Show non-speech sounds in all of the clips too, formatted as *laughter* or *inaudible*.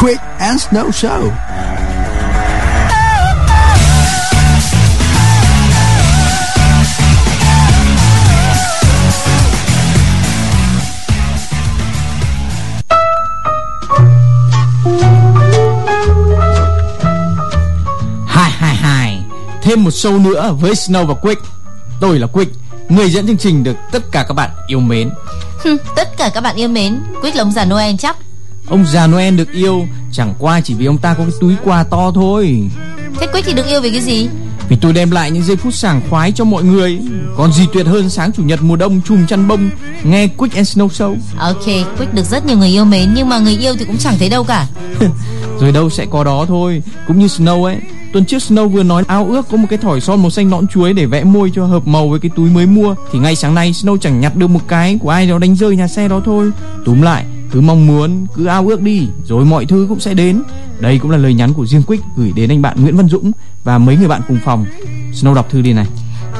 Quick and Snow Show. Hai hai hai. Thêm một show nữa với Snow và Quick. Tôi là Quick Người dẫn chương trình được tất cả các bạn yêu mến. Tất cả các bạn yêu mến. Quick là ông già Noel chắc Ông già Noel được yêu Chẳng qua chỉ vì ông ta có cái túi quà to thôi. Thế Quick thì được yêu vì cái gì? Vì tôi đem lại những giây phút sảng khoái cho mọi người. Còn gì tuyệt hơn sáng chủ nhật mùa đông chùm chăn bông Nghe Quick and Snow Show. Ok Quick được rất nhiều người yêu mến Nhưng mà người yêu thì cũng chẳng thấy đâu cả. *laughs* Rồi đâu sẽ có đó thôi. Cũng như Snow ấy Tuần trước Snow vừa nói ao ước có một cái thỏi son màu xanh nõn chuối để vẽ môi cho hợp màu với cái túi mới mua. Thì ngay sáng nay Snow chẳng nhặt được một cái của ai đó đánh rơi nhà xe đó thôi. Túm lại cứ mong muốn, cứ ao ước đi, rồi mọi thứ cũng sẽ đến. Đây cũng là lời nhắn của riêng Quick gửi đến anh bạn Nguyễn Văn Dũng và mấy người bạn cùng phòng. Snow đọc thư đi này.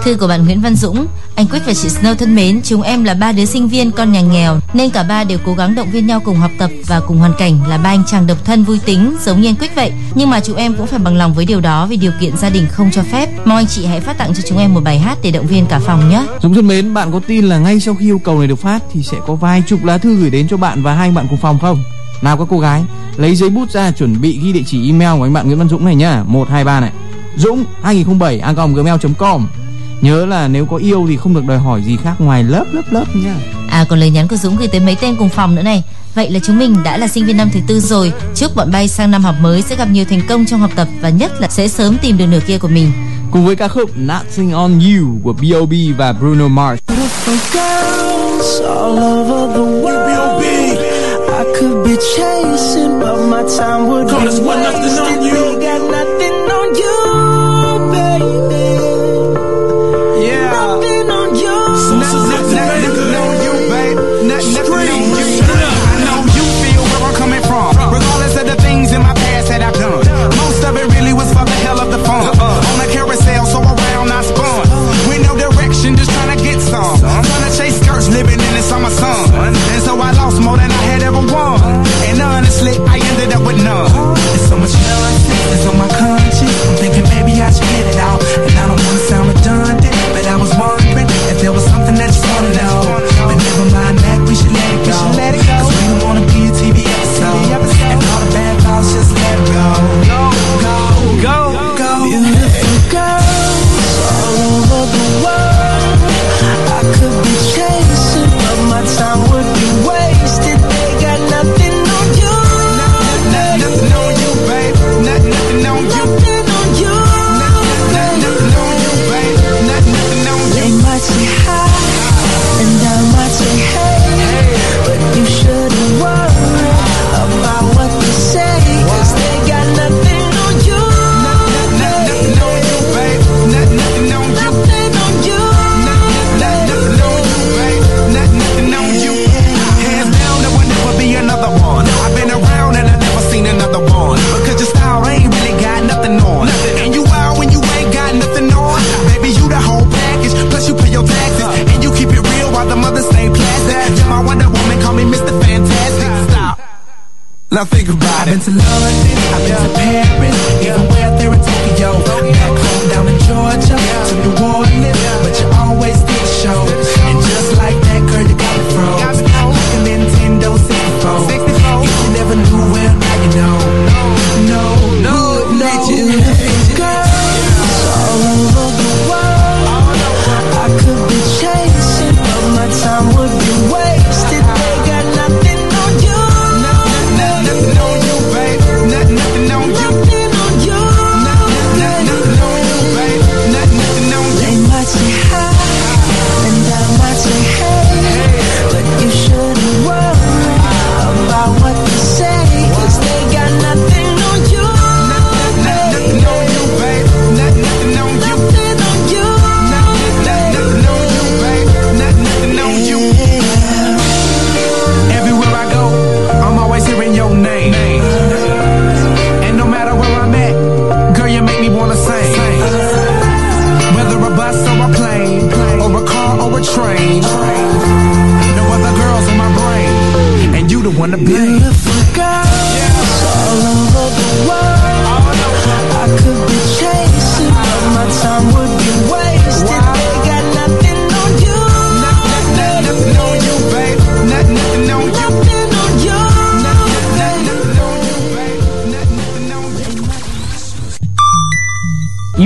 Thư của bạn Nguyễn Văn Dũng. Anh Quyết và chị Snow thân mến, Chúng em là ba đứa sinh viên, con nhà nghèo, Nên cả ba đều cố gắng động viên nhau cùng học tập Và cùng hoàn cảnh là ba anh chàng độc thân vui tính, Giống như anh Quyết vậy. Nhưng mà chúng em cũng phải bằng lòng với điều đó Vì điều kiện gia đình không cho phép. Mong anh chị hãy phát tặng cho chúng em một bài hát Để động viên cả phòng nhé. Dũng thân mến, Bạn có tin là ngay sau khi yêu cầu này được phát Thì sẽ có vài chục lá thư gửi đến cho bạn và hai bạn cùng phòng không? Nào các cô gái, lấy giấy bút ra chuẩn bị ghi địa chỉ email của anh bạn Nguyễn Văn Dũng này nhá. Một, hai, ba này. Dũng 2007 gmail.com Nhớ là nếu có yêu thì không được đòi hỏi gì khác ngoài lớp lớp lớp nha À còn lời nhắn của Dũng gửi tới mấy tên cùng phòng nữa này. Vậy là chúng mình đã là sinh viên năm thứ tư rồi. Chúc bọn bay sang năm học mới sẽ gặp nhiều thành công trong học tập Và nhất là sẽ sớm tìm được nửa kia của mình. Cùng với ca khúc Nothing on You của B.O.B và Bruno Mars. I could be chasing, but my time would Come, be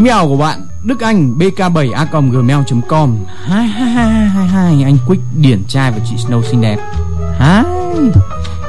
Email của bạn, Đức Anh bk7a.gmail.com hai hai hai hai hai anh Quick điển trai và chị Snow xinh đẹp. Hai.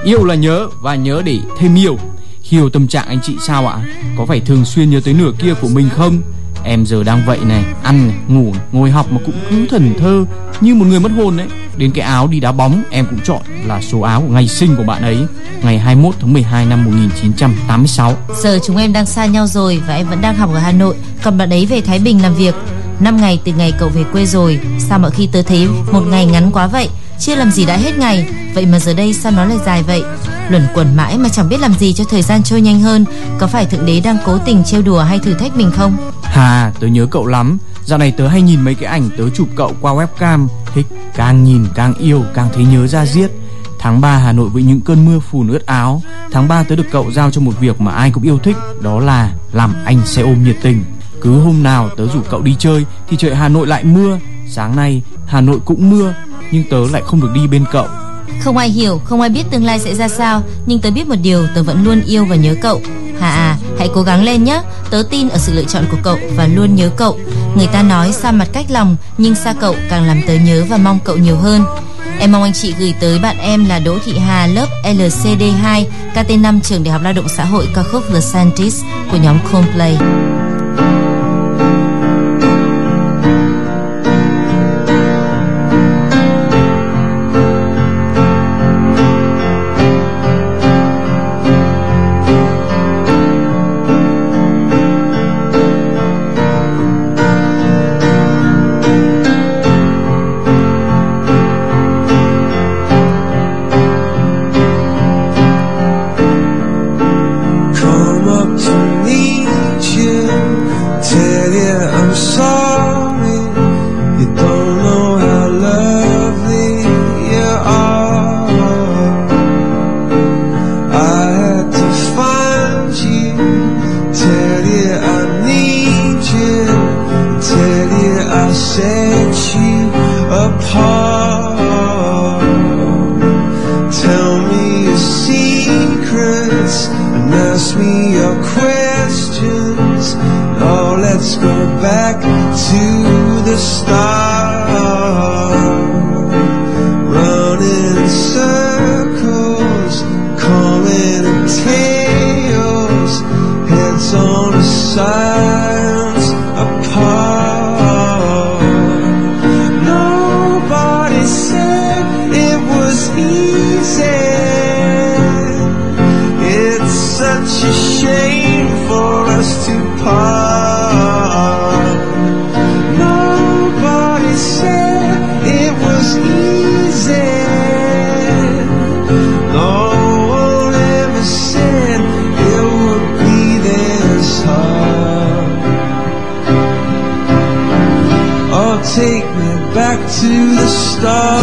Yêu là nhớ và nhớ để thêm yêu. Hiểu tâm trạng anh chị sao ạ? Có phải thường xuyên nhớ tới nửa kia của mình không? Em giờ đang vậy này ăn này, ngủ ngồi học mà cũng cứ thần thơ như một người mất hồn đấy đến cái áo đi đá bóng em cũng chọn là số áo của ngày sinh của bạn ấy ngày 21 tháng 12 năm 1986 Giờ chúng em đang xa nhau rồi và em vẫn đang học ở Hà Nội, còn bạn ấy về Thái Bình làm việc. Năm ngày từ ngày cậu về quê rồi, sao mọi khi tớ thấy một ngày ngắn quá vậy? Chưa làm gì đã hết ngày, vậy mà giờ đây sao nó lại dài vậy? Luẩn quẩn mãi mà chẳng biết làm gì cho thời gian trôi nhanh hơn. Có phải thượng đế đang cố tình trêu đùa hay thử thách mình không? Hà tớ nhớ cậu lắm. Dạo này tớ hay nhìn mấy cái ảnh tớ chụp cậu qua webcam. Thích càng nhìn càng yêu càng thấy nhớ ra giết. Tháng 3 Hà Nội với những cơn mưa phùn ướt áo. Tháng 3 tớ được cậu giao cho một việc mà ai cũng yêu thích Đó là làm anh xe ôm nhiệt tình. Cứ hôm nào tớ rủ cậu đi chơi Thì trời Hà Nội lại mưa. Sáng nay Hà Nội cũng mưa. Nhưng tớ lại không được đi bên cậu Không ai hiểu, không ai biết tương lai sẽ ra sao, nhưng tớ biết một điều, tớ vẫn luôn yêu và nhớ cậu. Hà à, hãy cố gắng lên nhé. Tớ tin ở sự lựa chọn của cậu và luôn nhớ cậu. Người ta nói xa mặt cách lòng, nhưng xa cậu càng làm tớ nhớ và mong cậu nhiều hơn. Em mong anh chị gửi tới bạn em là Đỗ Thị Hà lớp LCD2 KT5 trường Đại học Lao động Xã hội ca khúc The Scientist của nhóm Coldplay. To the start.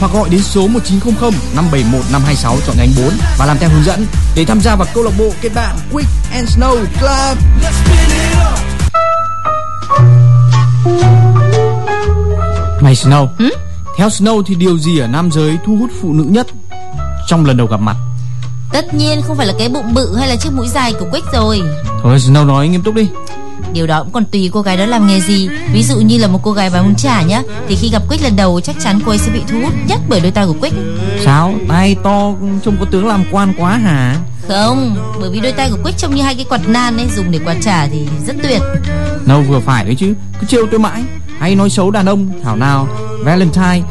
hoặc gọi đến số 1900 571 526 chọn nhánh 4 và làm theo hướng dẫn để tham gia vào câu lạc bộ kết bạn Quick and Snow Club. Này Snow, Ừ? theo Snow thì điều gì ở nam giới thu hút phụ nữ nhất trong lần đầu gặp mặt? Tất nhiên không phải là cái bụng bự hay là chiếc mũi dài của Quick rồi. Thôi Snow nói nghiêm túc đi. Điều đó cũng còn tùy cô gái đó làm nghề gì Ví dụ như là một cô gái bán bún chả nhá Thì khi gặp Quick lần đầu chắc chắn cô ấy sẽ bị thu hút nhất bởi đôi tay của Quick Sao? Tai to trông có tướng làm quan quá hả? Không, bởi vì đôi tay của Quick trông như hai cái quạt nan ấy Dùng để quạt chả thì rất tuyệt Đâu vừa phải đấy chứ Cứ trêu tôi mãi Hay nói xấu đàn ông Thảo nào Valentine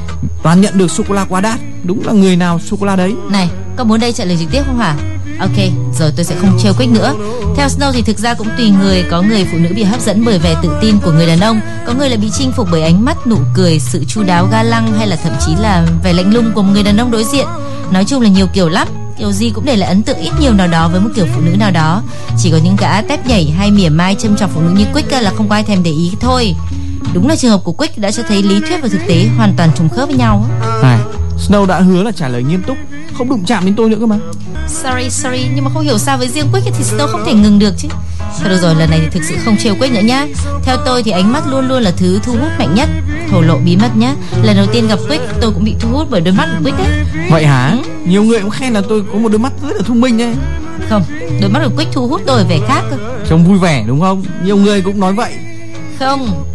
Toàn nhận được sô-cô-la quá đắt Đúng là người nào sô-cô-la đấy Này, có muốn đây trả lời trực tiếp không hả? Ok, rồi tôi sẽ không trêu Quick nữa. Theo Snow thì thực ra cũng tùy người Có người phụ nữ bị hấp dẫn bởi vẻ tự tin của người đàn ông Có người là bị chinh phục bởi ánh mắt, nụ cười, sự chu đáo ga lăng Hay là thậm chí là vẻ lạnh lùng của một người đàn ông đối diện. Nói chung là nhiều kiểu lắm Kiểu gì cũng để lại ấn tượng ít nhiều nào đó với một kiểu phụ nữ nào đó. Chỉ có những gã tép nhảy hay mỉa mai châm chọc phụ nữ như Quick là không có ai thèm để ý thôi. Đúng là trường hợp của Quick đã cho thấy lý thuyết và thực tế hoàn toàn trùng khớp với nhau à, Snow đã hứa là trả lời nghiêm túc Không đụng chạm đến tôi nữa cơ mà Sorry, sorry, nhưng mà không hiểu sao với riêng Quick thì Snow không thể ngừng được chứ. Thôi được rồi, lần này thì thực sự không trêu Quick nữa nhá. Theo tôi thì ánh mắt luôn luôn là thứ thu hút mạnh nhất. Thổ lộ bí mật nhá. Lần đầu tiên gặp Quick, tôi cũng bị thu hút bởi đôi mắt của Quick đấy. Vậy hả Nhiều người cũng khen là tôi có một đôi mắt rất là thông minh đấy Không, đôi mắt của Quick thu hút tôi về khác cơ. Trông vui vẻ đúng không Nhiều người cũng nói vậy Không,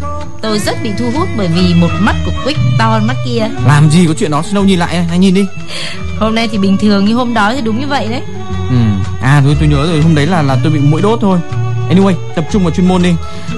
tôi rất bị thu hút bởi vì một mắt của Quick to hơn mắt kia. Làm gì có chuyện đó Snow nhìn lại Hãy nhìn đi Hôm nay thì bình thường nhưng hôm đó thì đúng như vậy đấy. ừ. À thôi tôi nhớ rồi Hôm đấy là là tôi bị mũi đốt thôi Anyway tập trung vào chuyên môn đi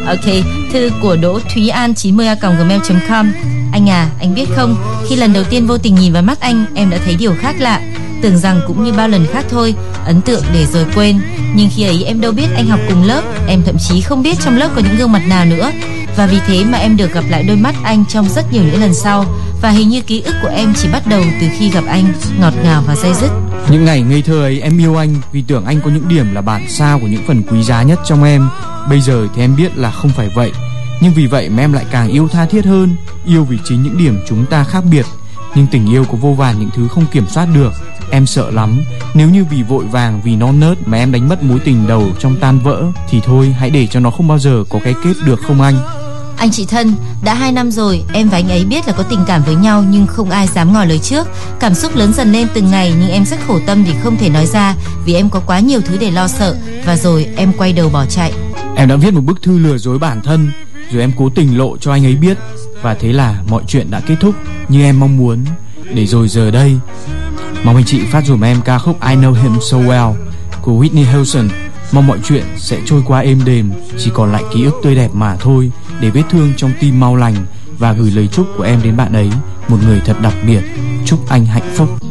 Ok, thư của Đỗ Thúy An 90 gmail.com Anh à, anh biết không, khi lần đầu tiên vô tình nhìn vào mắt anh, em đã thấy điều khác lạ. Tưởng rằng cũng như bao lần khác thôi, ấn tượng để rồi quên. Nhưng khi ấy em đâu biết anh học cùng lớp, em thậm chí không biết trong lớp có những gương mặt nào nữa. Và vì thế mà em được gặp lại đôi mắt anh trong rất nhiều những lần sau. Và hình như ký ức của em chỉ bắt đầu từ khi gặp anh, ngọt ngào và dây dứt. Những ngày ngây thơ ấy em yêu anh vì tưởng anh có những điểm là bản sao của những phần quý giá nhất trong em. Bây giờ thì em biết là không phải vậy. Nhưng vì vậy mà em lại càng yêu tha thiết hơn, yêu vì chính những điểm chúng ta khác biệt. Nhưng tình yêu có vô vàn những thứ không kiểm soát được. Em sợ lắm, nếu như vì vội vàng, vì non nớt mà em đánh mất mối tình đầu trong tan vỡ thì thôi hãy để cho nó không bao giờ có cái kết được không anh? Anh chị thân, đã 2 năm rồi, em và anh ấy biết là có tình cảm với nhau nhưng không ai dám ngỏ lời trước. Cảm xúc lớn dần lên từng ngày nhưng em rất khổ tâm vì không thể nói ra vì em có quá nhiều thứ để lo sợ và rồi em quay đầu bỏ chạy. Em đã viết một bức thư lừa dối bản thân Rồi em cố tình lộ cho anh ấy biết Và thế là mọi chuyện đã kết thúc Như em mong muốn Để rồi giờ đây Mong anh chị phát dùm em ca khúc I Know Him So Well Của Whitney Houston Mong mọi chuyện sẽ trôi qua êm đềm Chỉ còn lại ký ức tươi đẹp mà thôi để vết thương trong tim mau lành Và gửi lời chúc của em đến bạn ấy, Một người thật đặc biệt. Chúc anh hạnh phúc.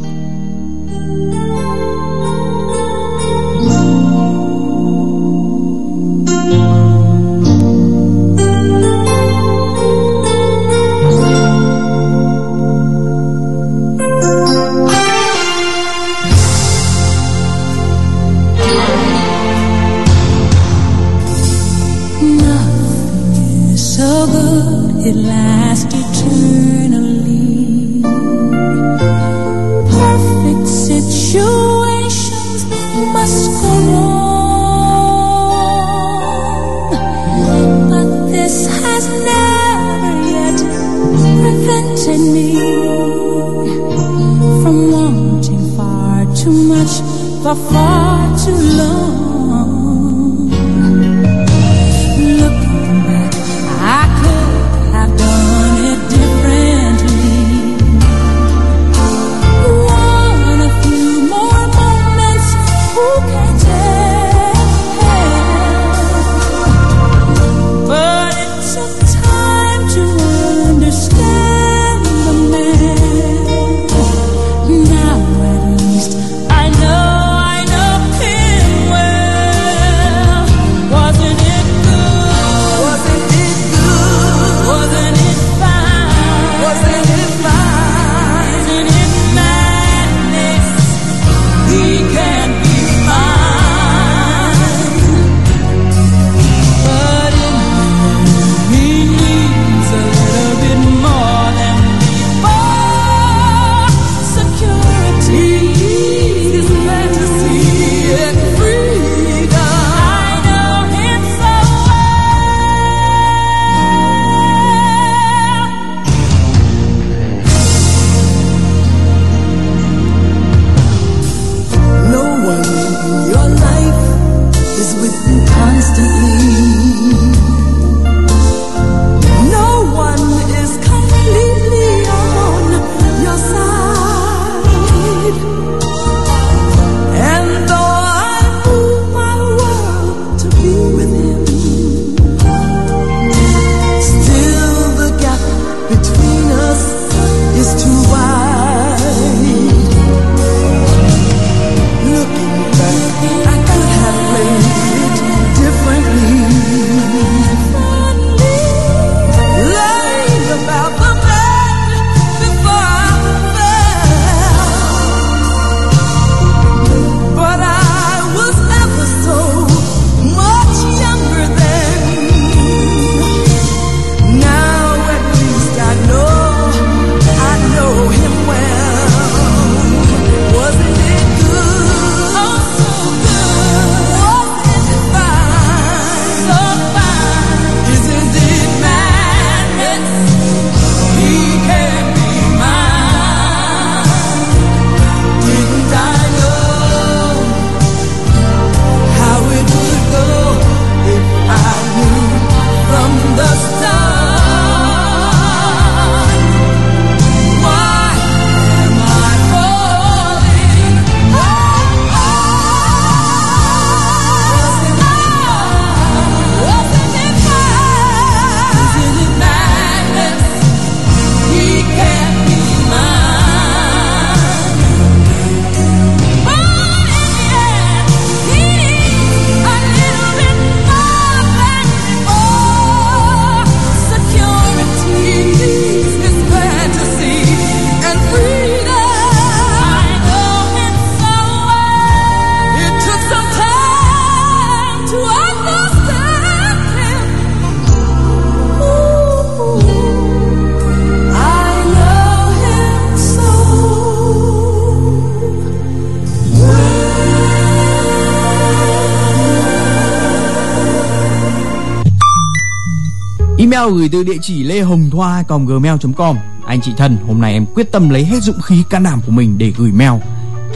Email gửi từ địa chỉ lê hồng thoa gmail.com anh chị thân hôm nay em quyết tâm lấy hết dũng khí can đảm của mình để gửi mail.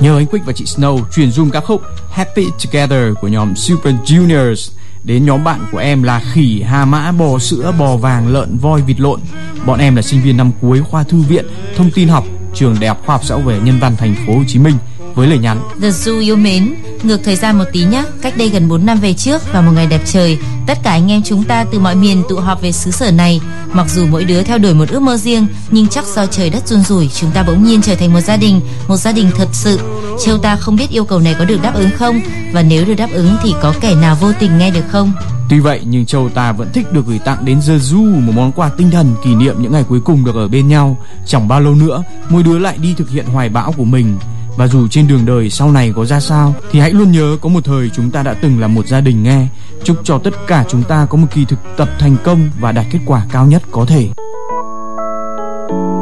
Nhờ anh Quick và chị Snow truyền zoom ca khúc Happy Together của nhóm Super Juniors. Đến nhóm bạn của em là khỉ, hà mã, bò sữa, bò vàng, lợn, voi, vịt lộn. Bọn em là sinh viên năm cuối khoa thư viện, thông tin học, trường Đại học Khoa học Xã hội Nhân văn thành phố Hồ Chí Minh với lời nhắn The Zoo yêu mến, ngược thời gian một tí nhé. Cách đây gần 4 năm về trước vào một ngày đẹp trời, tất cả anh em chúng ta từ mọi miền tụ họp về xứ sở này. Mặc dù mỗi đứa theo đuổi một ước mơ riêng, nhưng chắc do trời đất run rủi, chúng ta bỗng nhiên trở thành một gia đình, một gia đình thật sự. Châu ta không biết yêu cầu này có được đáp ứng không, và nếu được đáp ứng thì có kẻ nào vô tình nghe được không? Tuy vậy nhưng Châu ta vẫn thích được gửi tặng đến Jeju một món quà tinh thần kỷ niệm những ngày cuối cùng được ở bên nhau. Chẳng bao lâu nữa, mỗi đứa lại đi thực hiện hoài bão của mình. Và dù trên đường đời sau này có ra sao, thì hãy luôn nhớ có một thời chúng ta đã từng là một gia đình nghe. Chúc cho tất cả chúng ta có một kỳ thực tập thành công và đạt kết quả cao nhất có thể. 오늘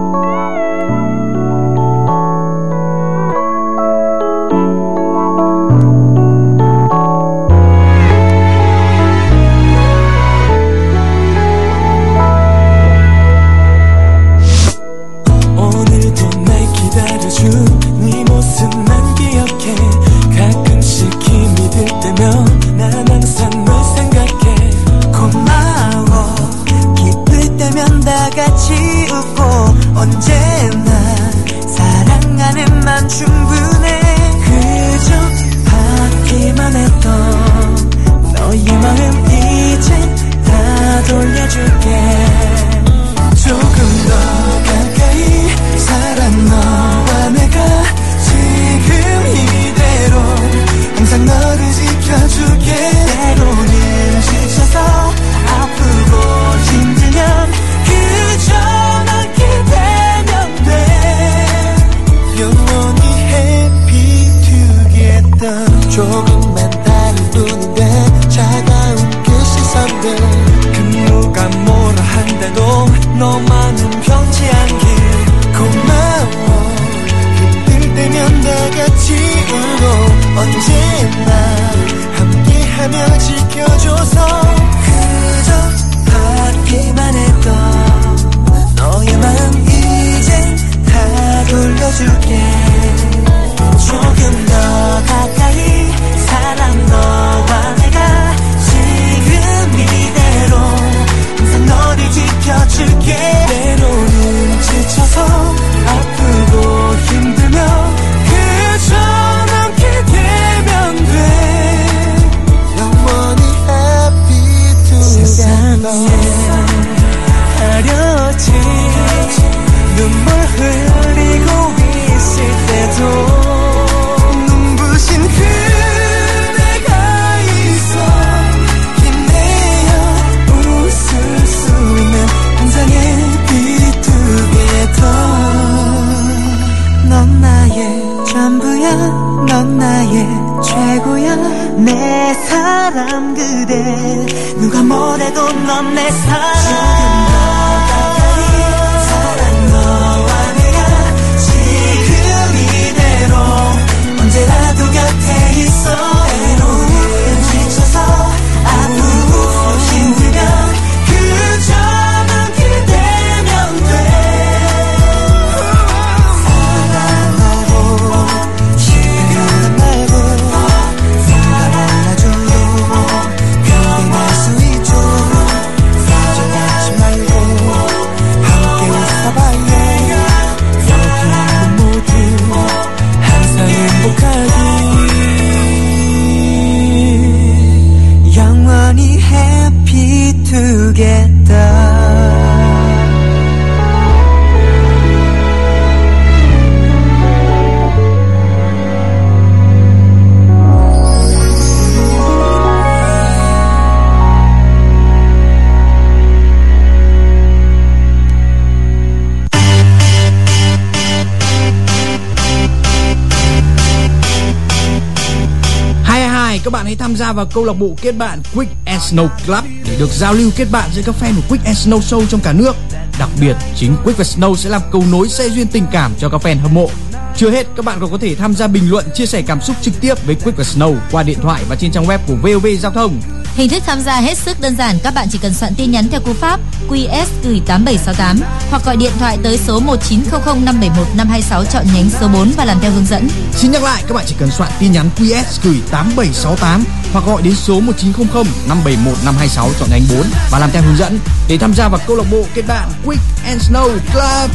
các bạn hãy tham gia vào câu lạc bộ kết bạn Quick and Snow Club để được giao lưu kết bạn giữa các fan của Quick and Snow Show trong cả nước. Đặc biệt, chính Quick và Snow sẽ làm cầu nối xe duyên tình cảm cho các fan hâm mộ. Chưa hết, các bạn còn có thể tham gia bình luận, chia sẻ cảm xúc trực tiếp với Quick và Snow qua điện thoại và trên trang web của VOV Giao thông. Hình thức tham gia hết sức đơn giản, các bạn chỉ cần soạn tin nhắn theo cú pháp QS gửi 8768 hoặc gọi điện thoại tới số 1900 571 526 chọn nhánh số 4 và làm theo hướng dẫn. Xin nhắc lại, các bạn chỉ cần soạn tin nhắn QS gửi 8768 hoặc gọi đến số 1900 571 526 chọn nhánh 4 và làm theo hướng dẫn để tham gia vào câu lạc bộ kết bạn Quick and Snow Club.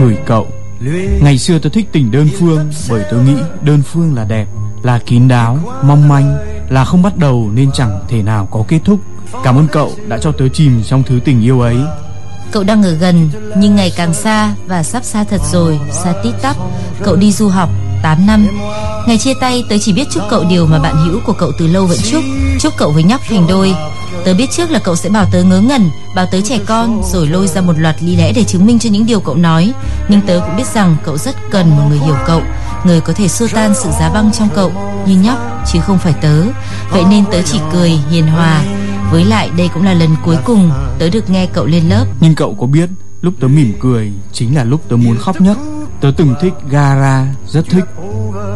Gửi cậu. Ngày xưa tôi thích tình đơn phương Bởi tôi nghĩ đơn phương là đẹp Là kín đáo, mong manh Là không bắt đầu nên chẳng thể nào có kết thúc. Cảm ơn cậu đã cho tớ chìm trong thứ tình yêu ấy. Cậu đang ở gần nhưng ngày càng xa và sắp xa thật rồi, xa tít tắp. Cậu đi du học 8 năm. Ngày chia tay tớ chỉ biết chúc cậu điều mà bạn hữu của cậu từ lâu vẫn chúc, chúc cậu với nhóc thành đôi. Tớ biết trước là cậu sẽ bảo tớ ngớ ngẩn, bảo tớ trẻ con rồi lôi ra một loạt lý lẽ để chứng minh cho những điều cậu nói. Nhưng tớ cũng biết rằng cậu rất cần một người hiểu cậu, người có thể xua tan sự giá băng trong cậu như nhóc chứ không phải tớ. Vậy nên tớ chỉ cười hiền hòa. Với lại đây cũng là lần cuối cùng tớ được nghe cậu lên lớp. Nhưng cậu có biết Lúc tớ mỉm cười Chính là lúc tớ muốn khóc nhất Tớ từng thích Gara Rất thích.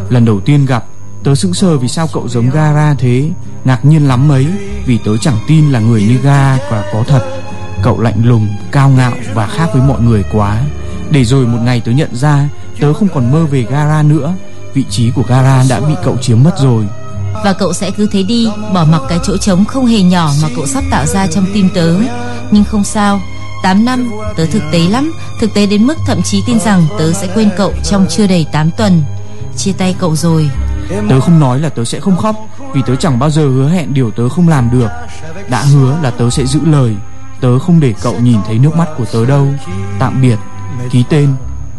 Lần đầu tiên gặp Tớ sững sờ vì sao cậu giống Gara thế. Ngạc nhiên lắm mấy Vì tớ chẳng tin là người như Gara và có thật. Cậu lạnh lùng, cao ngạo và khác với mọi người quá. Để rồi một ngày tớ nhận ra Tớ không còn mơ về Gara nữa. Vị trí của Gara đã bị cậu chiếm mất rồi. Và cậu sẽ cứ thế đi, bỏ mặc cái chỗ trống không hề nhỏ mà cậu sắp tạo ra trong tim tớ. Nhưng không sao, 8 năm, tớ thực tế lắm, thực tế đến mức thậm chí tin rằng tớ sẽ quên cậu trong chưa đầy 8 tuần. Chia tay cậu rồi, Tớ không nói là tớ sẽ không khóc Vì tớ chẳng bao giờ hứa hẹn điều tớ không làm được. Đã hứa là tớ sẽ giữ lời. Tớ không để cậu nhìn thấy nước mắt của tớ đâu. Tạm biệt. Ký tên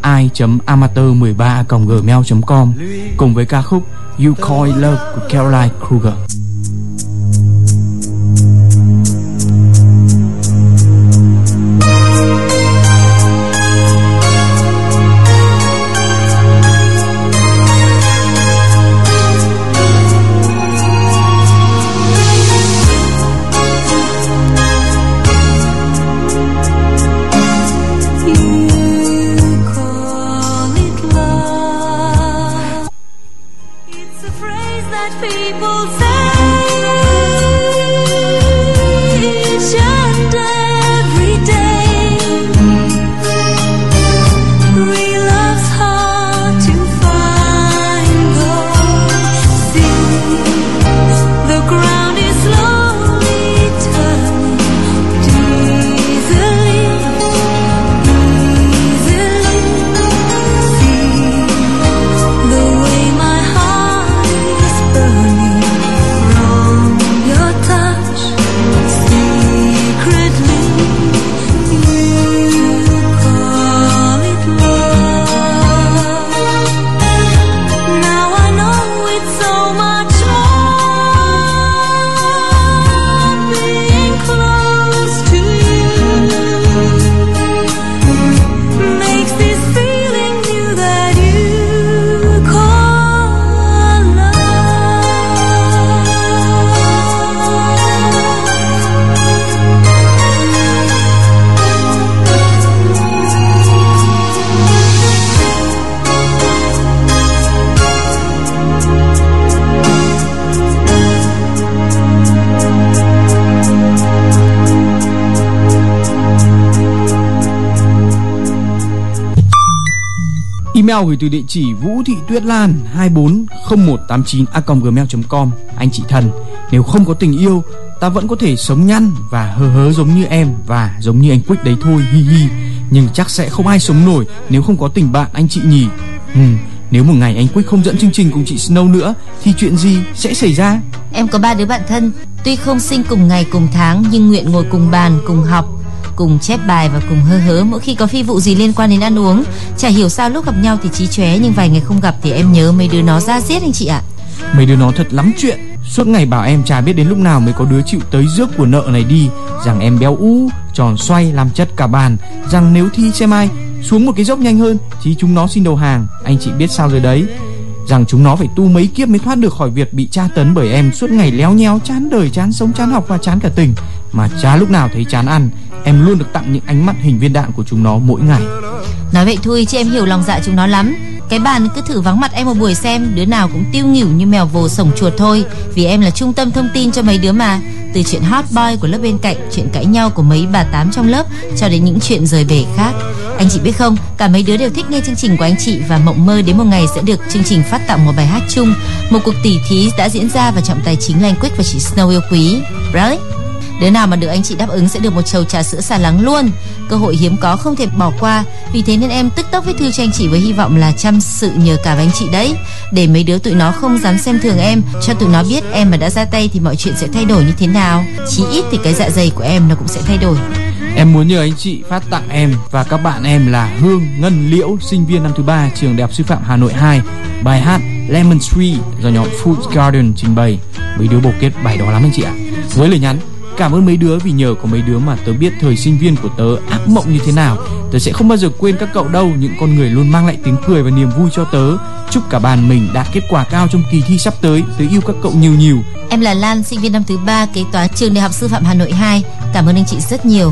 i.amateur13.gmail.com Cùng với ca khúc You Call Love của Caroline Kruger. Email gửi từ địa chỉ Vũ Thị Tuyết Lan 240189a.gmail.com Anh chị thân, nếu không có tình yêu, ta vẫn có thể sống nhăn và hơ hớ giống như em và giống như anh Quyết đấy thôi, hi hi. Nhưng chắc sẽ không ai sống nổi nếu không có tình bạn anh chị nhỉ. Hmm, nếu một ngày anh Quyết không dẫn chương trình cùng chị Snow nữa, thì chuyện gì sẽ xảy ra? em có ba đứa bạn thân, tuy không sinh cùng ngày cùng tháng nhưng nguyện ngồi cùng bàn, cùng học, cùng chép bài và cùng hơ hớ. Mỗi khi có phi vụ gì liên quan đến ăn uống. Chả hiểu sao lúc gặp nhau thì trí chóe nhưng vài ngày không gặp thì em nhớ mấy đứa nó ra giết anh chị ạ. Mấy đứa nó thật lắm chuyện. Suốt ngày bảo em chả biết đến lúc nào mới có đứa chịu tới rước của nợ này đi. Rằng em béo ú, tròn xoay, làm chất cả bàn. Rằng nếu thi xem ai xuống một cái dốc nhanh hơn thì chúng nó xin đầu hàng. Anh chị biết sao rồi đấy. Rằng chúng nó phải tu mấy kiếp mới thoát được khỏi việc bị tra tấn bởi em. Suốt ngày léo nhéo chán đời chán sống chán học và chán cả tình mà cha lúc nào thấy chán ăn, em luôn được tặng những ánh mắt hình viên đạn của chúng nó mỗi ngày. Nói vậy thôi chứ em hiểu lòng dạ chúng nó lắm. Cái bàn cứ thử vắng mặt em một buổi xem, Đứa nào cũng tiêu nghỉu như mèo vồ sổng chuột thôi, Vì em là trung tâm thông tin cho mấy đứa mà. Từ chuyện hot boy của lớp bên cạnh, Chuyện cãi nhau của mấy bà tám trong lớp, Cho đến những chuyện rời bể khác. Anh chị biết không, Cả mấy đứa đều thích nghe chương trình của anh chị Và mộng mơ đến một ngày sẽ được chương trình phát tặng một bài hát chung. Một cuộc tỉ thí đã diễn ra Và trọng tài chính là anh Quick và chị Snow yêu quý. Right Đứa nào mà được anh chị đáp ứng sẽ được một chầu trà sữa xà lắng luôn Cơ hội hiếm có không thể bỏ qua Vì thế nên em tức tốc viết thư cho anh chị với hy vọng là chăm sự nhờ cả với anh chị đấy Để mấy đứa tụi nó không dám xem thường em Cho tụi nó biết em mà đã ra tay thì mọi chuyện sẽ thay đổi như thế nào Chí ít thì cái dạ dày của em nó cũng sẽ thay đổi Em muốn nhờ anh chị phát tặng em và các bạn em là Hương Ngân Liễu, sinh viên năm thứ ba trường Đại học Sư phạm Hà Nội 2. Bài hát Lemon Tree do nhóm Food Garden trình bày. Mấy đứa bộ kết bài đó lắm anh chị ạ. Với lời nhắn Cảm ơn mấy đứa vì nhờ có mấy đứa mà tớ biết thời sinh viên của tớ ác mộng như thế nào. Tớ sẽ không bao giờ quên các cậu đâu, những con người luôn mang lại tiếng cười và niềm vui cho tớ. Chúc cả bàn mình đạt kết quả cao trong kỳ thi sắp tới. Tớ yêu các cậu nhiều nhiều. Em là Lan, sinh viên năm thứ ba kế toán trường Đại học Sư phạm Hà Nội 2 Cảm ơn anh chị rất nhiều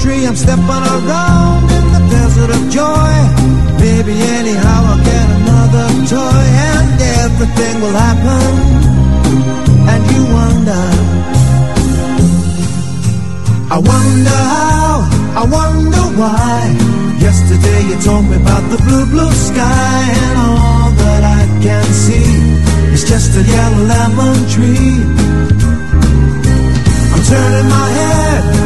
tree. I'm stepping around in the desert of joy. Maybe anyhow I'll get another toy and everything will happen. And you wonder. I wonder how, I wonder why. Yesterday you told me about the blue, blue sky, and all that I can see is just a yellow lemon tree. I'm turning my head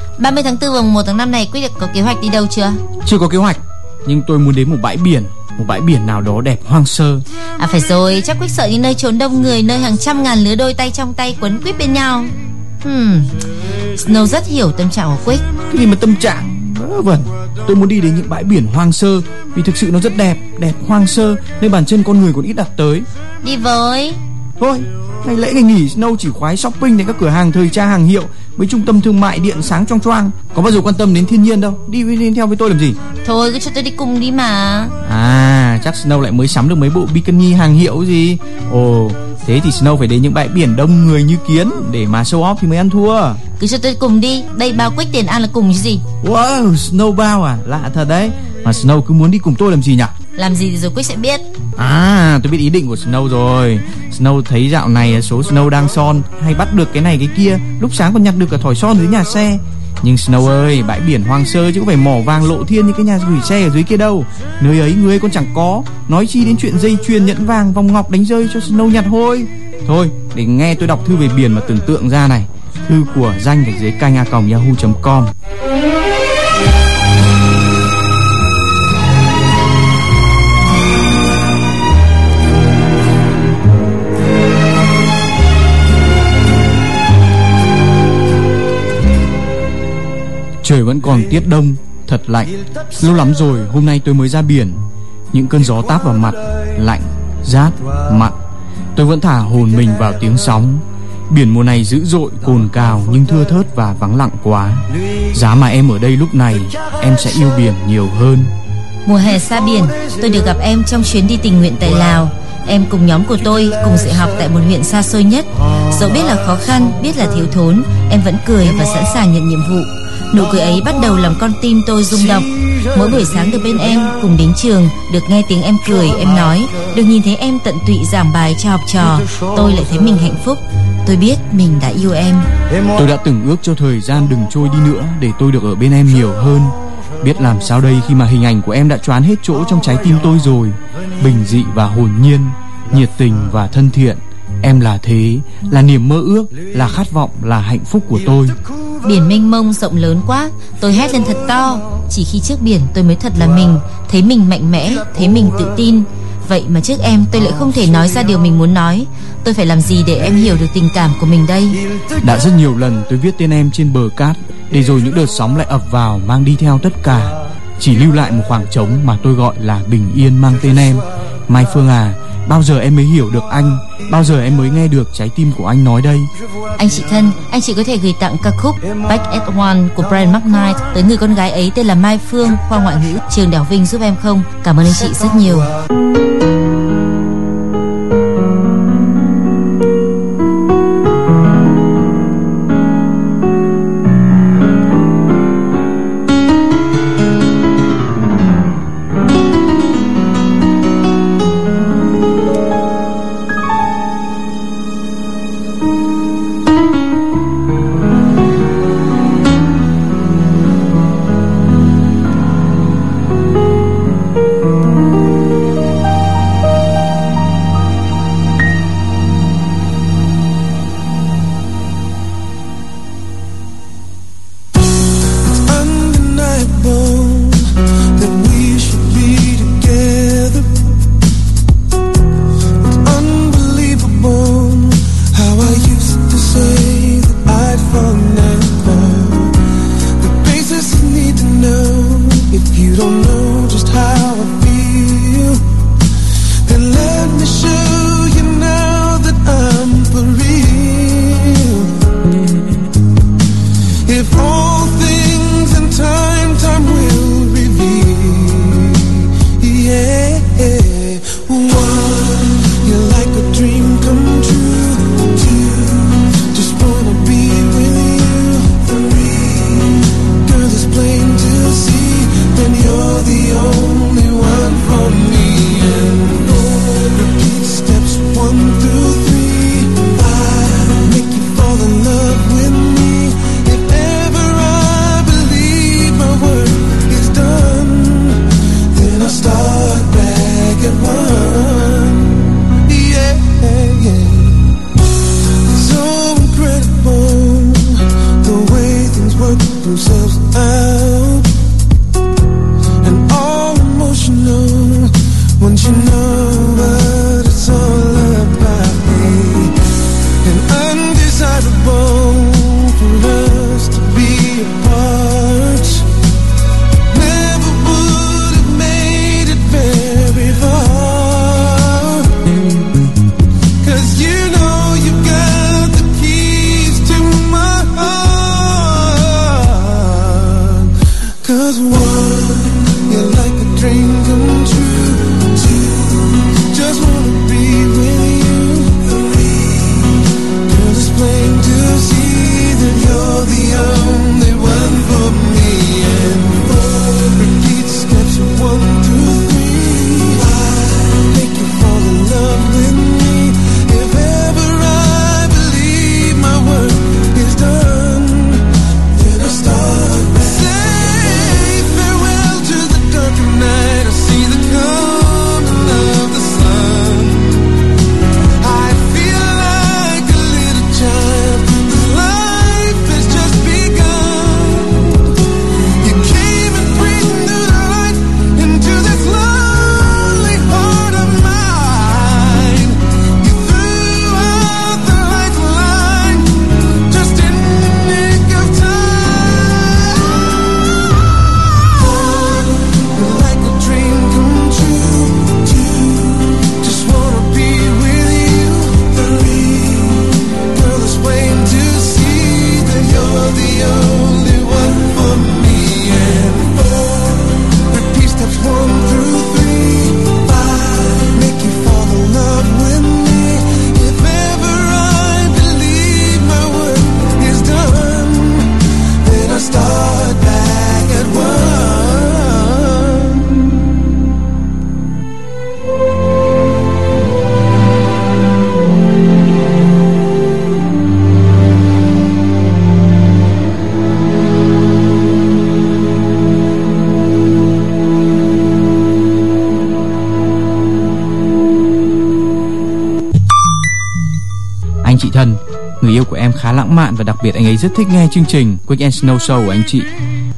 30 tháng 4 và 1 tháng 5 này Quick có kế hoạch đi đâu chưa? Chưa có kế hoạch, nhưng tôi muốn đến một bãi biển, một bãi biển nào đó đẹp hoang sơ. À phải rồi, chắc Quick sợ những nơi trốn đông người, nơi hàng trăm ngàn lứa đôi tay trong tay quấn quýt bên nhau. Hmm. Snow rất hiểu tâm trạng của Quick. Cái gì mà tâm trạng vớ vẩn Tôi muốn đi đến những bãi biển hoang sơ Vì thực sự nó rất đẹp, đẹp hoang sơ Nơi bàn chân con người còn ít đặt tới Đi với. Thôi, ngày lễ ngày nghỉ Snow chỉ khoái shopping đến các cửa hàng thời trang hàng hiệu Với trung tâm thương mại điện sáng trong choang. Có bao giờ quan tâm đến thiên nhiên đâu? Đi, đi theo với tôi làm gì? Thôi cứ cho tôi đi cùng đi mà. À, chắc Snow lại mới sắm được mấy bộ bikini hàng hiệu gì? Ồ, thế thì Snow phải đến những bãi biển đông người như kiến Để mà show off thì mới ăn thua. Cứ cho tôi cùng đi. Đây bao Quick tiền ăn là cùng chứ gì. Wow, Snow bao à, lạ thật đấy. Mà Snow cứ muốn đi cùng tôi làm gì nhỉ làm gì thì rồi Quick sẽ biết. À tôi biết ý định của Snow rồi. Snow thấy dạo này số Snow đang son, Hay bắt được cái này cái kia, Lúc sáng còn nhặt được cả thỏi son dưới nhà xe. Nhưng Snow ơi, bãi biển hoang sơ chứ có phải mỏ vàng lộ thiên như cái nhà gửi xe ở dưới kia đâu. Nơi ấy người còn chẳng có. Nói chi đến chuyện dây chuyền nhẫn vàng vòng ngọc đánh rơi cho Snow nhặt thôi Thôi, để nghe tôi đọc thư về biển mà tưởng tượng ra này. Thư của danh ở dưới canh a còng yahoo.com Trời vẫn còn tiết đông Thật lạnh Lâu lắm rồi hôm nay tôi mới ra biển Những cơn gió táp vào mặt Lạnh, rát, mặn Tôi vẫn thả hồn mình vào tiếng sóng Biển mùa này dữ dội, cồn cào Nhưng thưa thớt và vắng lặng quá Giá mà em ở đây lúc này Em sẽ yêu biển nhiều hơn Mùa hè xa biển, tôi được gặp em trong chuyến đi tình nguyện tại Lào. Em cùng nhóm của tôi cùng dạy học tại một huyện xa xôi nhất. Dẫu biết là khó khăn, biết là thiếu thốn, em vẫn cười và sẵn sàng nhận nhiệm vụ. Nụ cười ấy bắt đầu làm con tim tôi rung động. Mỗi buổi sáng được bên em, cùng đến trường, được nghe tiếng em cười, em nói, được nhìn thấy em tận tụy giảng bài cho học trò, tôi lại thấy mình hạnh phúc. Tôi biết mình đã yêu em. Tôi đã từng ước cho thời gian đừng trôi đi nữa Để tôi được ở bên em nhiều hơn Biết làm sao đây khi mà hình ảnh của em đã choán hết chỗ trong trái tim tôi rồi Bình dị và hồn nhiên Nhiệt tình và thân thiện Em là thế Là niềm mơ ước Là khát vọng Là hạnh phúc của tôi Biển mênh mông rộng lớn quá, Tôi hét lên thật to. Chỉ khi trước biển tôi mới thật là mình, Thấy mình mạnh mẽ, Thấy mình tự tin. Vậy mà trước em tôi lại không thể nói ra điều mình muốn nói. Tôi phải làm gì để em hiểu được tình cảm của mình đây? Đã rất nhiều lần tôi viết tên em trên bờ cát, Để rồi những đợt sóng lại ập vào, Mang đi theo tất cả. Chỉ lưu lại một khoảng trống mà tôi gọi là bình yên mang tên em. Mai Phương à Bao giờ em mới hiểu được anh? Bao giờ em mới nghe được trái tim của anh nói đây? Anh chị thân, Anh chị có thể gửi tặng ca khúc Back at One của Brian McKnight Tới người con gái ấy tên là Mai Phương Khoa ngoại ngữ trường Đại Vinh giúp em không? Cảm ơn anh chị rất nhiều. Và đặc biệt anh ấy rất thích nghe chương trình Quick and Snow Show của anh chị.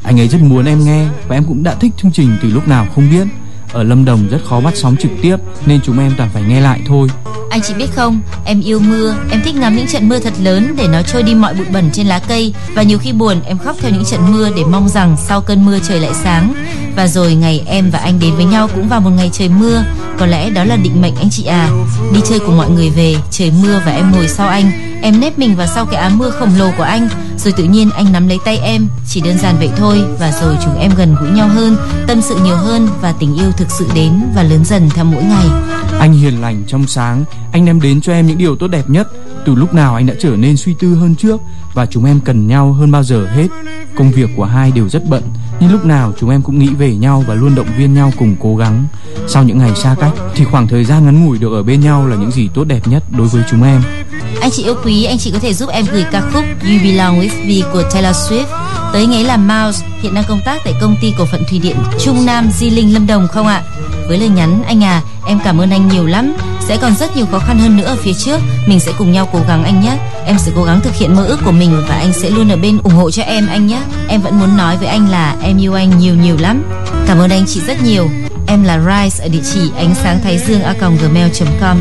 Anh ấy rất muốn em nghe và em cũng đã thích chương trình từ lúc nào không biết. Ở Lâm Đồng rất khó bắt sóng trực tiếp nên chúng em toàn phải nghe lại thôi. Anh chị biết không, em yêu mưa, em thích ngắm những trận mưa thật lớn để nó trôi đi mọi bụi bẩn trên lá cây và nhiều khi buồn em khóc theo những trận mưa để mong rằng sau cơn mưa trời lại sáng. Và rồi ngày em và anh đến với nhau cũng vào một ngày trời mưa, có lẽ đó là định mệnh anh chị à. Đi chơi cùng mọi người về, trời mưa và em ngồi sau anh, em nếp mình vào sau cái áo mưa khổng lồ của anh, rồi tự nhiên anh nắm lấy tay em, chỉ đơn giản vậy thôi và rồi chúng em gần gũi nhau hơn, tâm sự nhiều hơn và tình yêu thực sự đến và lớn dần theo mỗi ngày. Anh hiền lành trong sáng, anh đem đến cho em những điều tốt đẹp nhất. Từ lúc nào anh đã trở nên suy tư hơn trước và chúng em cần nhau hơn bao giờ hết. Công việc của hai đều rất bận, nhưng lúc nào chúng em cũng nghĩ về nhau và luôn động viên nhau cùng cố gắng. Sau những ngày xa cách thì khoảng thời gian ngắn ngủi được ở bên nhau là những gì tốt đẹp nhất đối với chúng em. Anh chị yêu quý, anh chị có thể giúp em gửi ca khúc You Belong With Me của Taylor Swift tới anh là Mouse, hiện đang công tác tại công ty cổ phận thủy điện Trung Nam Di Linh Lâm Đồng không ạ? Với lời nhắn anh à, em cảm ơn anh nhiều lắm. Sẽ còn rất nhiều khó khăn hơn nữa ở phía trước. Mình sẽ cùng nhau cố gắng anh nhé. Em sẽ cố gắng thực hiện mơ ước của mình và anh sẽ luôn ở bên ủng hộ cho em anh nhé. Em vẫn muốn nói với anh là em yêu anh nhiều nhiều lắm. Cảm ơn anh chị rất nhiều. Em là Rice ở địa chỉ ánh sáng thái dương a gmail.com.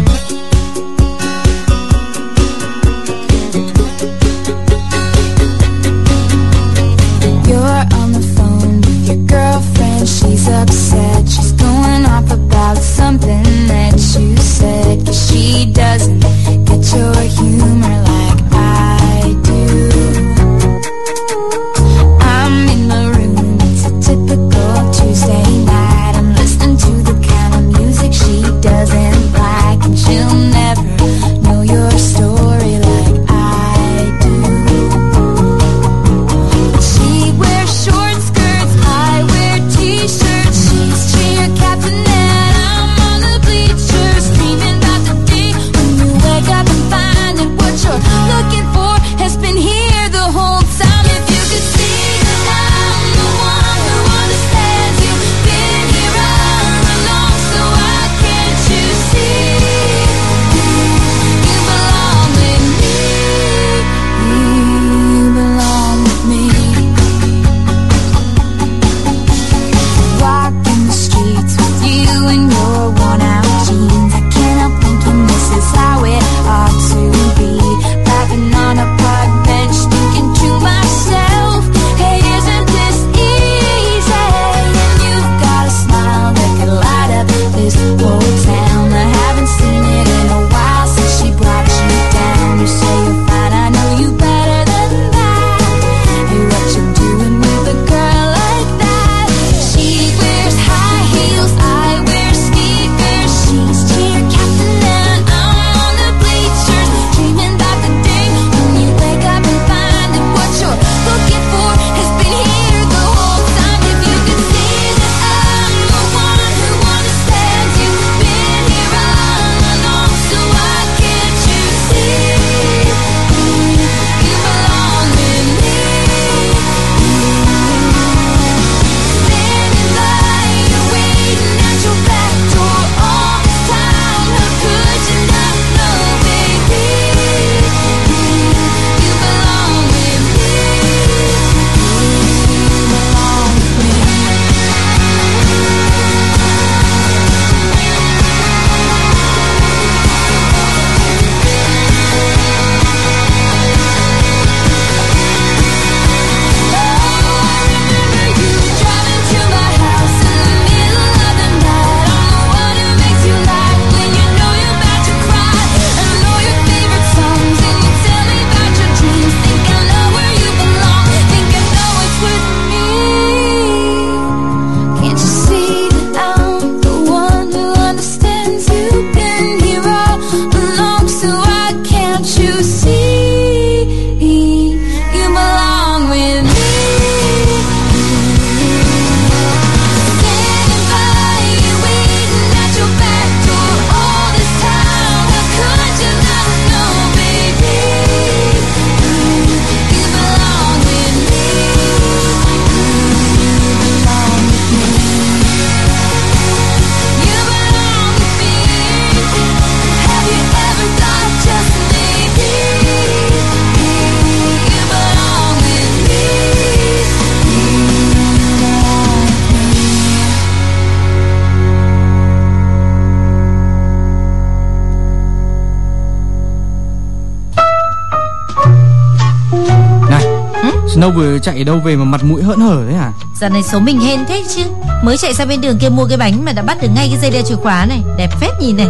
Snow vừa chạy đâu về mà mặt mũi hớn hở thế à Giờ này số mình hên thế chứ. Mới chạy sang bên đường kia mua cái bánh Mà đã bắt được ngay cái dây đeo chìa khóa này. Đẹp phết nhìn này.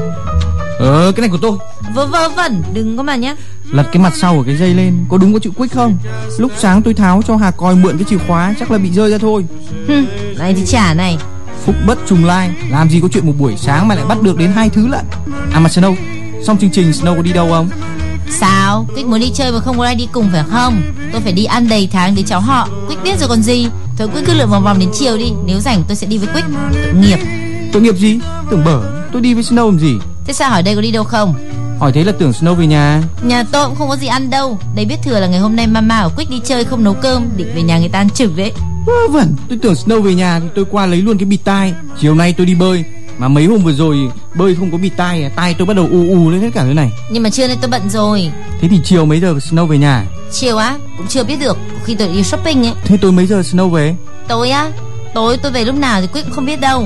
Ờ cái này của tôi. Vớ vớ vẩn đừng có mà nhá. Lật cái mặt sau của cái dây lên. Có đúng có chữ Quick không? Lúc sáng tôi tháo cho Hà coi mượn cái chìa khóa Chắc là bị rơi ra thôi. Hừm, Này thì trả này. Phúc bất trùng lai. Làm gì có chuyện một buổi sáng mà lại bắt được đến hai thứ lận. À mà Snow Xong chương trình Snow có đi đâu không Sao? Quyết muốn đi chơi mà không có ai đi cùng phải không? Tôi phải đi ăn đầy tháng để cháu họ. Quyết biết rồi còn gì? Thôi Quyết cứ lượn vòng vòng đến chiều đi. Nếu rảnh tôi sẽ đi với Quyết Tội nghiệp. Tội nghiệp gì? Tưởng bở. Tôi đi với Snow làm gì? Thế sao hỏi đây có đi đâu không? Hỏi thế là tưởng Snow về nhà. Nhà tôi cũng không có gì ăn đâu. Đấy biết thừa là ngày hôm nay mama ở Quyết đi chơi không nấu cơm. Định về nhà người ta ăn trực đấy. Vớ vẩn. Tôi tưởng Snow về nhà thì tôi qua lấy luôn cái bịt tai. Chiều nay tôi đi bơi Mà mấy hôm vừa rồi bơi không có bịt tai à, Tai tôi bắt đầu u u lên hết cả thế này. Nhưng mà trưa nay tôi bận rồi. Thế thì chiều mấy giờ Snow về nhà? Chiều á cũng chưa biết được. Khi tôi đi shopping ấy. Thế tối mấy giờ Snow về? Tối á Tối tôi về lúc nào thì Quyết cũng không biết đâu.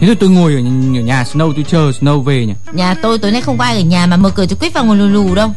Thế rồi tôi ngồi ở, ở nhà Snow tôi chờ Snow về nhỉ? Nhà tôi tối nay không có ai ở nhà mà mở cửa cho Quyết vào ngồi lù lù đâu.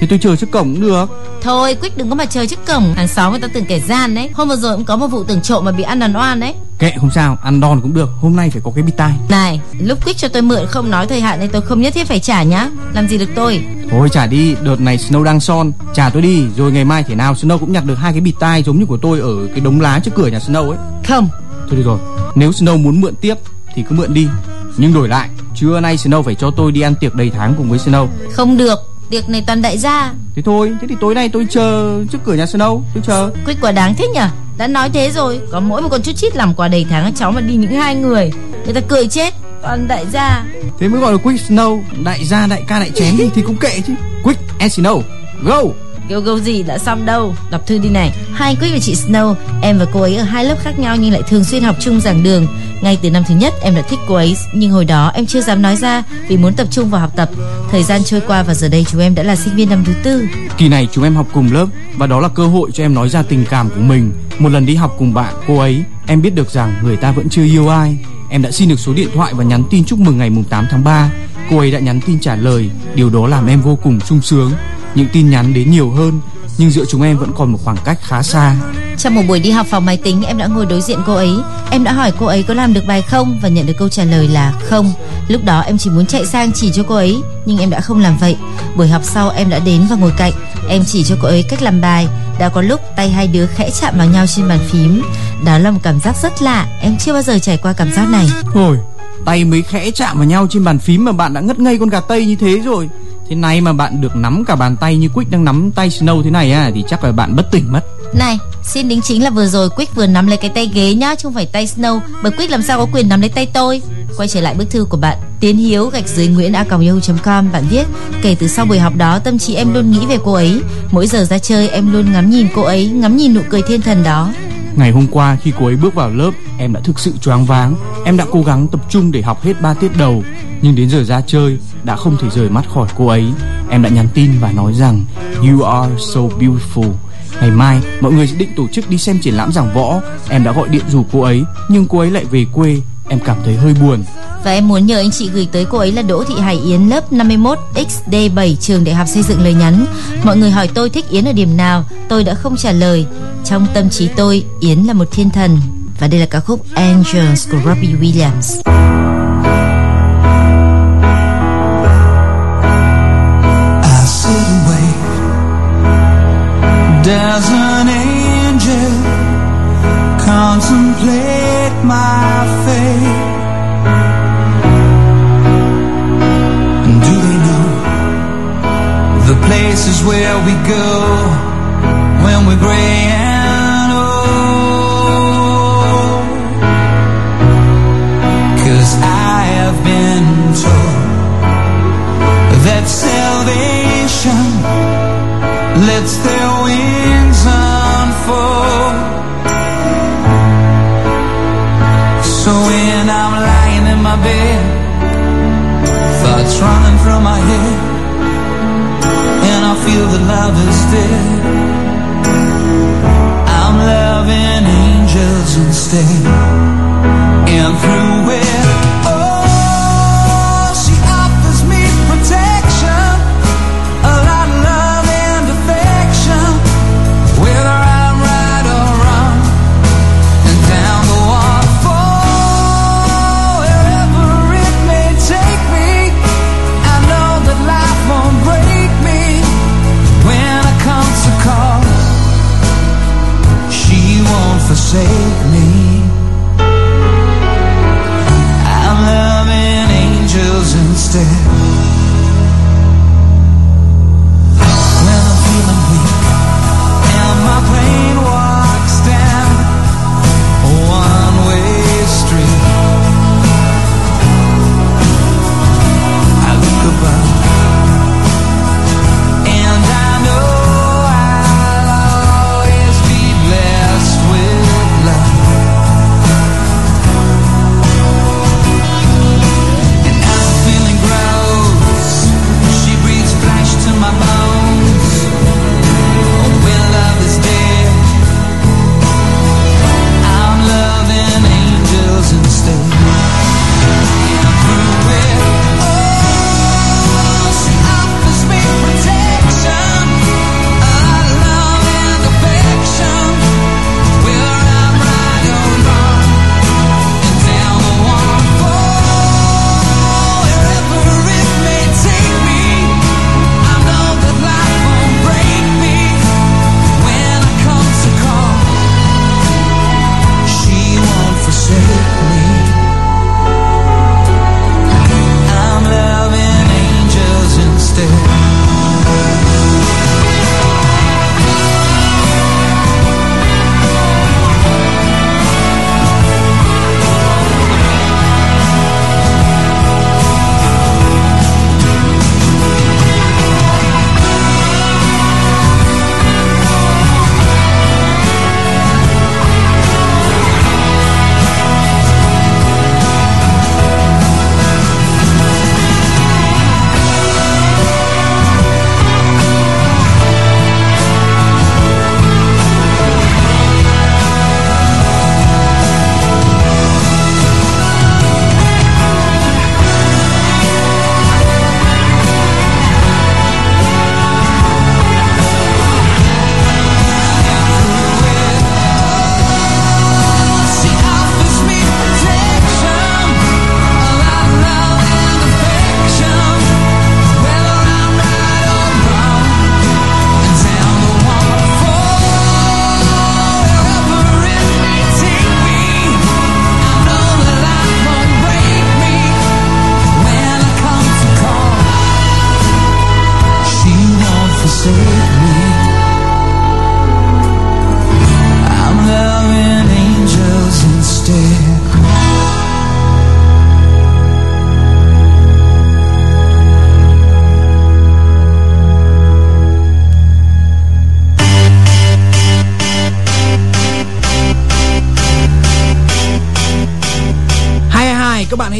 Thế tôi chờ trước cổng cũng được. Thôi Quyết đừng có mà chờ trước cổng. Hàng xóm người ta tưởng kẻ gian đấy. Hôm vừa rồi cũng có một vụ tưởng trộm mà bị ăn đòn oan đấy Kệ không sao Ăn đòn cũng được. Hôm nay phải có cái bịt tai. Này lúc Quyết cho tôi mượn không nói thời hạn nên tôi không nhất thiết phải trả nhá. Làm gì được tôi? Thôi trả đi Đợt này Snow đang son. Trả tôi đi Rồi ngày mai thể nào Snow cũng nhặt được hai cái bịt tai Giống như của tôi ở cái đống lá trước cửa nhà Snow ấy. Không. Thôi được rồi Nếu Snow muốn mượn tiếp Thì cứ mượn đi. Nhưng đổi lại Trưa nay Snow phải cho tôi đi ăn tiệc đầy tháng cùng với Snow. Không được Tiệc này toàn đại gia. Thế thôi Thế thì tối nay tôi chờ trước cửa nhà Snow Tôi chờ. Quyết quả đáng thế nhở Đã nói thế rồi Có mỗi một con chút chít làm quà đầy tháng cháu mà đi những hai người Người ta cười chết. Toàn đại gia? Thế mới gọi là Quick Snow. Đại gia đại ca đại chén Thì cũng kệ chứ. Quick and Snow Go! Kêu gâu gì đã xong đâu. Đọc thư đi này. Hai Quyết và chị Snow Em và cô ấy ở hai lớp khác nhau Nhưng lại thường xuyên học chung giảng đường ngay từ năm thứ nhất, em đã thích cô ấy, Nhưng hồi đó em chưa dám nói ra Vì muốn tập trung vào học tập. Thời gian trôi qua và giờ đây chúng em đã là sinh viên năm thứ tư. Kỳ này chúng em học cùng lớp Và đó là cơ hội cho em nói ra tình cảm của mình. Một lần đi học cùng bạn, cô ấy, Em biết được rằng người ta vẫn chưa yêu ai. Em đã xin được số điện thoại và nhắn tin chúc mừng ngày mùng 8 tháng 3 Cô ấy đã nhắn tin trả lời, Điều đó làm em vô cùng sung sướng. Những tin nhắn đến nhiều hơn nhưng giữa chúng em vẫn còn một khoảng cách khá xa. Trong một buổi đi học phòng máy tính em đã ngồi đối diện cô ấy. Em đã hỏi cô ấy có làm được bài không Và nhận được câu trả lời là không. Lúc đó em chỉ muốn chạy sang chỉ cho cô ấy Nhưng em đã không làm vậy. Buổi học sau em đã đến và ngồi cạnh. Em chỉ cho cô ấy cách làm bài. Đã có lúc tay hai đứa khẽ chạm vào nhau trên bàn phím. Đó là một cảm giác rất lạ. Em chưa bao giờ trải qua cảm giác này. Thôi Tay mới khẽ chạm vào nhau trên bàn phím Mà bạn đã ngất ngây con gà tây như thế rồi Thế này mà bạn được nắm cả bàn tay như Quick đang nắm tay Snow thế này à Thì chắc là bạn bất tỉnh mất. Này, xin đính chính là vừa rồi Quick vừa nắm lấy cái tay ghế nhá, Chứ không phải tay Snow. Bởi Quick làm sao có quyền nắm lấy tay tôi? Quay trở lại bức thư của bạn, Tiến Hiếu gạch dưới Nguyễn A com. Bạn viết, Kể từ sau buổi học đó, Tâm trí em luôn nghĩ về cô ấy. Mỗi giờ ra chơi, em luôn ngắm nhìn cô ấy, Ngắm nhìn nụ cười thiên thần đó. Ngày hôm qua, khi cô ấy bước vào lớp, Em đã thực sự choáng váng. Em đã cố gắng tập trung để học hết 3 tiết đầu, Nhưng đến giờ ra chơi, Đã không thể rời mắt khỏi cô ấy. Em đã nhắn tin và nói rằng, You are so beautiful. Ngày mai, mọi người sẽ định tổ chức đi xem triển lãm giảng võ. Em đã gọi điện rủ cô ấy, Nhưng cô ấy lại về quê. Em cảm thấy hơi buồn Và em muốn nhờ anh chị gửi tới cô ấy là Đỗ Thị Hải Yến lớp 51 XD7 trường Đại học Xây dựng lời nhắn. Mọi người hỏi tôi thích Yến ở điểm nào, tôi đã không trả lời. Trong tâm trí tôi, Yến là một thiên thần. Và đây là ca khúc Angels của Robbie Williams. Does an angel contemplate my fate? And do they know the places where we go when we're gray instead. And through it